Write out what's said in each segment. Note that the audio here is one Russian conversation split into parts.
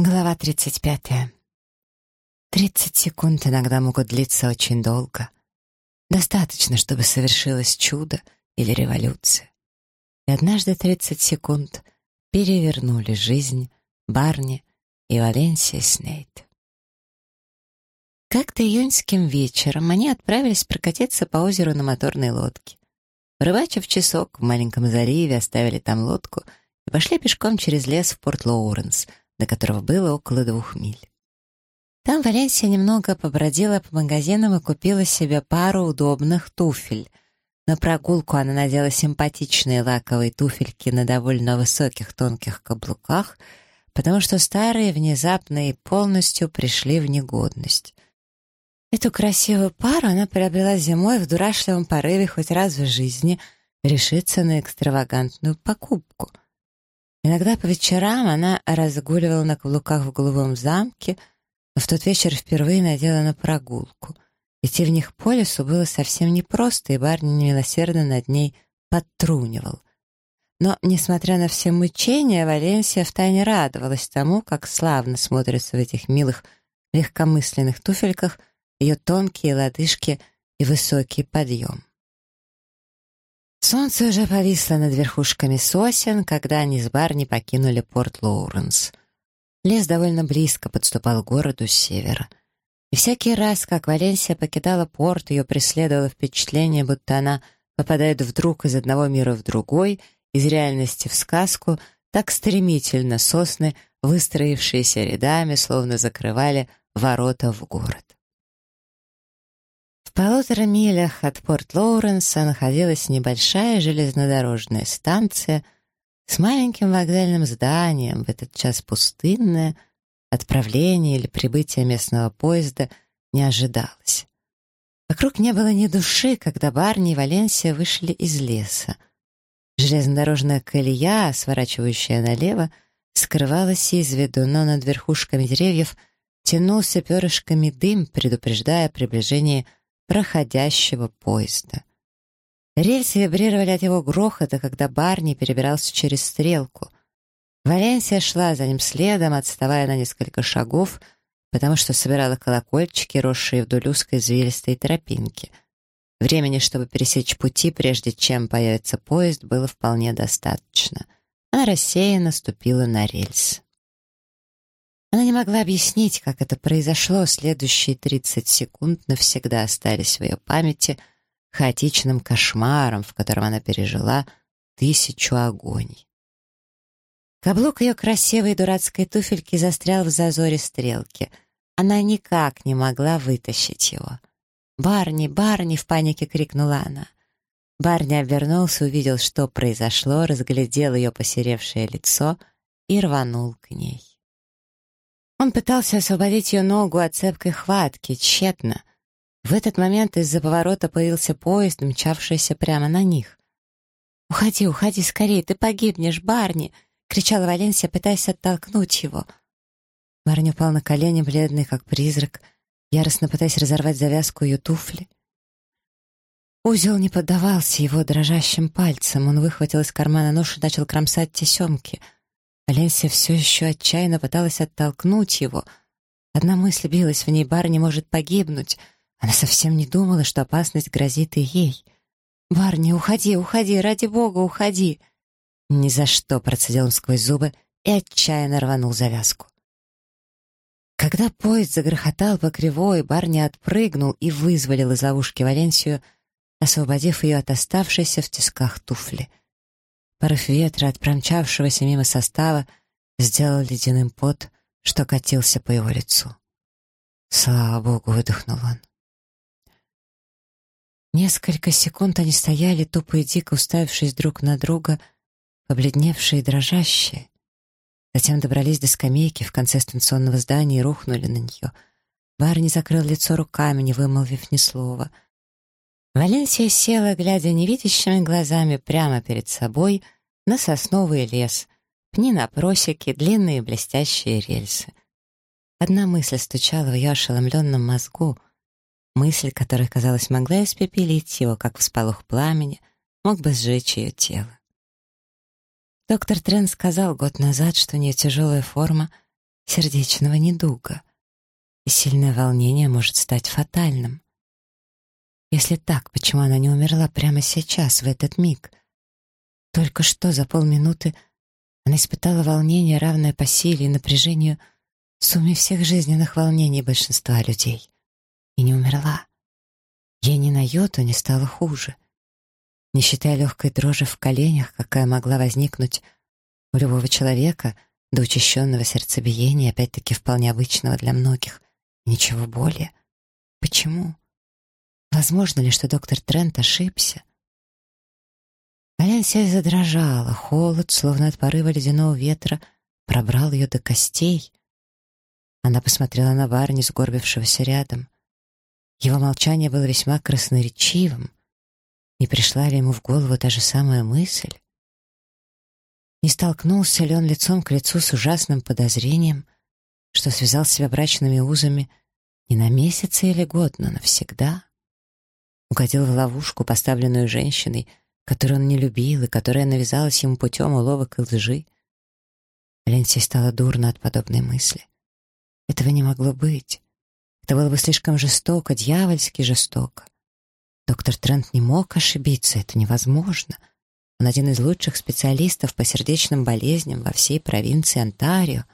Глава 35. Тридцать секунд иногда могут длиться очень долго. Достаточно, чтобы совершилось чудо или революция. И однажды тридцать секунд перевернули жизнь Барни и Валенсии Снейт. Как-то июньским вечером они отправились прокатиться по озеру на моторной лодке. Рыбачив часок в маленьком заливе, оставили там лодку и пошли пешком через лес в Порт-Лоуренс — до которого было около двух миль. Там Валенсия немного побродила по магазинам и купила себе пару удобных туфель. На прогулку она надела симпатичные лаковые туфельки на довольно высоких тонких каблуках, потому что старые внезапно и полностью пришли в негодность. Эту красивую пару она приобрела зимой в дурашливом порыве хоть раз в жизни решиться на экстравагантную покупку — Иногда по вечерам она разгуливала на каблуках в голубом замке, но в тот вечер впервые надела на прогулку. Идти в них по лесу было совсем непросто, и Барни немилосердно над ней подтрунивал. Но, несмотря на все мучения, Валенсия втайне радовалась тому, как славно смотрятся в этих милых, легкомысленных туфельках ее тонкие лодыжки и высокий подъем. Солнце уже повисло над верхушками сосен, когда они с Барни покинули порт Лоуренс. Лес довольно близко подступал к городу с севера. И всякий раз, как Валенсия покидала порт, ее преследовало впечатление, будто она попадает вдруг из одного мира в другой, из реальности в сказку, так стремительно сосны, выстроившиеся рядами, словно закрывали ворота в город полутора милях от Порт-Лоуренса находилась небольшая железнодорожная станция с маленьким вокзальным зданием, в этот час пустынное, отправление или прибытие местного поезда не ожидалось. Вокруг не было ни души, когда Барни и Валенсия вышли из леса. Железнодорожная колея, сворачивающая налево, скрывалась из виду, но над верхушками деревьев тянулся перышками дым, предупреждая о приближении проходящего поезда. Рельсы вибрировали от его грохота, когда Барни перебирался через стрелку. Валенсия шла за ним следом, отставая на несколько шагов, потому что собирала колокольчики, росшие вдоль узкой извилистой тропинки. Времени, чтобы пересечь пути, прежде чем появится поезд, было вполне достаточно. Она рассеянно ступила на рельс. Она не могла объяснить, как это произошло, следующие 30 секунд навсегда остались в ее памяти хаотичным кошмаром, в котором она пережила тысячу огоней. Каблук ее красивой дурацкой туфельки застрял в зазоре стрелки. Она никак не могла вытащить его. «Барни, Барни!» — в панике крикнула она. Барни обернулся, увидел, что произошло, разглядел ее посеревшее лицо и рванул к ней. Он пытался освободить ее ногу от цепкой хватки, тщетно. В этот момент из-за поворота появился поезд, мчавшийся прямо на них. «Уходи, уходи скорее, ты погибнешь, Барни!» — кричала Валенсия, пытаясь оттолкнуть его. Барни упал на колени, бледный, как призрак, яростно пытаясь разорвать завязку ее туфли. Узел не поддавался его дрожащим пальцем. Он выхватил из кармана нож и начал кромсать тесемки — Валенсия все еще отчаянно пыталась оттолкнуть его. Одна мысль билась в ней, Барни может погибнуть. Она совсем не думала, что опасность грозит и ей. «Барни, уходи, уходи, ради бога, уходи!» «Ни за что!» — процедил он сквозь зубы и отчаянно рванул завязку. Когда поезд загрохотал по кривой, Барни отпрыгнул и вызволил из ловушки Валенсию, освободив ее от оставшейся в тисках туфли. Порыв ветра от промчавшегося мимо состава сделал ледяным пот, что катился по его лицу. «Слава Богу!» — выдохнул он. Несколько секунд они стояли, тупо и дико уставившись друг на друга, побледневшие и дрожащие. Затем добрались до скамейки в конце станционного здания и рухнули на нее. Барни закрыл лицо руками, не вымолвив ни слова — Валенсия села, глядя невидящими глазами прямо перед собой на сосновый лес, пни на просеки, длинные блестящие рельсы. Одна мысль стучала в ее ошеломленном мозгу, мысль, которая, казалось, могла испепелить его, как всполох пламени, мог бы сжечь ее тело. Доктор Трен сказал год назад, что у нее тяжелая форма, сердечного недуга, и сильное волнение может стать фатальным. Если так, почему она не умерла прямо сейчас, в этот миг? Только что, за полминуты, она испытала волнение, равное по силе и напряжению сумме всех жизненных волнений большинства людей. И не умерла. Ей ни на йоту не стало хуже. Не считая легкой дрожи в коленях, какая могла возникнуть у любого человека до учащенного сердцебиения, опять-таки вполне обычного для многих, ничего более. Почему? Возможно ли, что доктор Трент ошибся? Валенсия задрожала, холод, словно от порыва ледяного ветра, пробрал ее до костей. Она посмотрела на Барни, сгорбившегося рядом. Его молчание было весьма красноречивым. Не пришла ли ему в голову та же самая мысль? Не столкнулся ли он лицом к лицу с ужасным подозрением, что связал себя брачными узами не на месяцы или год, но навсегда? Угодил в ловушку, поставленную женщиной, которую он не любил и которая навязалась ему путем уловок и лжи. Ленси стало дурно от подобной мысли. Этого не могло быть. Это было бы слишком жестоко, дьявольски жестоко. Доктор Трент не мог ошибиться, это невозможно. Он один из лучших специалистов по сердечным болезням во всей провинции Онтарио.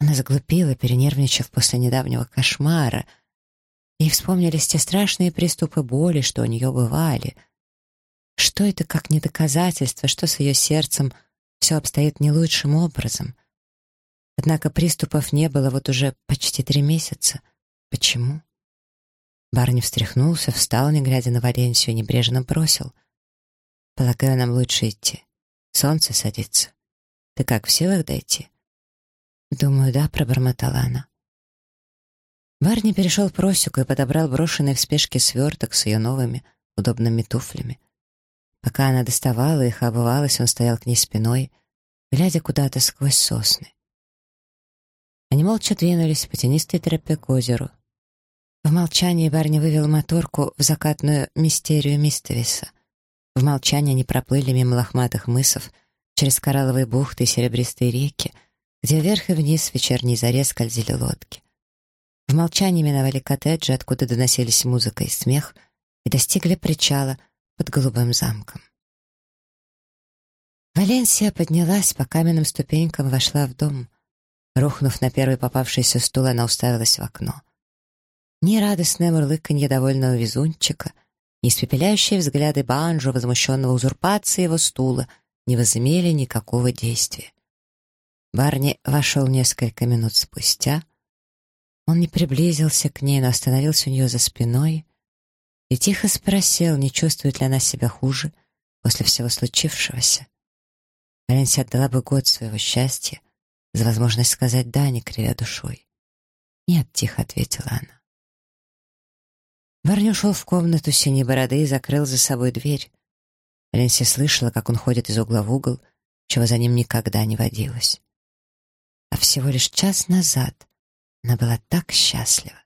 Она заглупила, перенервничав после недавнего кошмара — Ей вспомнились те страшные приступы боли, что у нее бывали. Что это как не доказательство, что с ее сердцем все обстоит не лучшим образом? Однако приступов не было вот уже почти три месяца. Почему? Барни встряхнулся, встал, не глядя на Валенсию, небрежно бросил. «Полагаю, нам лучше идти. Солнце садится. Ты как, в силах дойти?» «Думаю, да», — пробормотала она. Барни перешел просеку и подобрал брошенный в спешке сверток с ее новыми удобными туфлями. Пока она доставала их, обувалась, он стоял к ней спиной, глядя куда-то сквозь сосны. Они молча двинулись по тенистой тропе к озеру. В молчании Барни вывел моторку в закатную мистерию Мистовиса. В молчании они проплыли мимо лохматых мысов, через коралловые бухты и серебристые реки, где вверх и вниз в вечерней заре скользили лодки. Молчании миновали коттеджи, откуда доносились музыка и смех, и достигли причала под голубым замком. Валенсия поднялась по каменным ступенькам, вошла в дом. Рухнув на первый попавшийся стул, она уставилась в окно. Ни радостное мурлыканье довольного везунчика, ни испепеляющие взгляды банджо, возмущенного узурпацией его стула, не возымели никакого действия. Барни вошел несколько минут спустя — он не приблизился к ней, но остановился у нее за спиной и тихо спросил, не чувствует ли она себя хуже после всего случившегося. Валенсия отдала бы год своего счастья за возможность сказать «да», не кривя душой. «Нет», — тихо ответила она. Барни ушел в комнату синей бороды и закрыл за собой дверь. Валенсия слышала, как он ходит из угла в угол, чего за ним никогда не водилось. А всего лишь час назад она была так счастлива.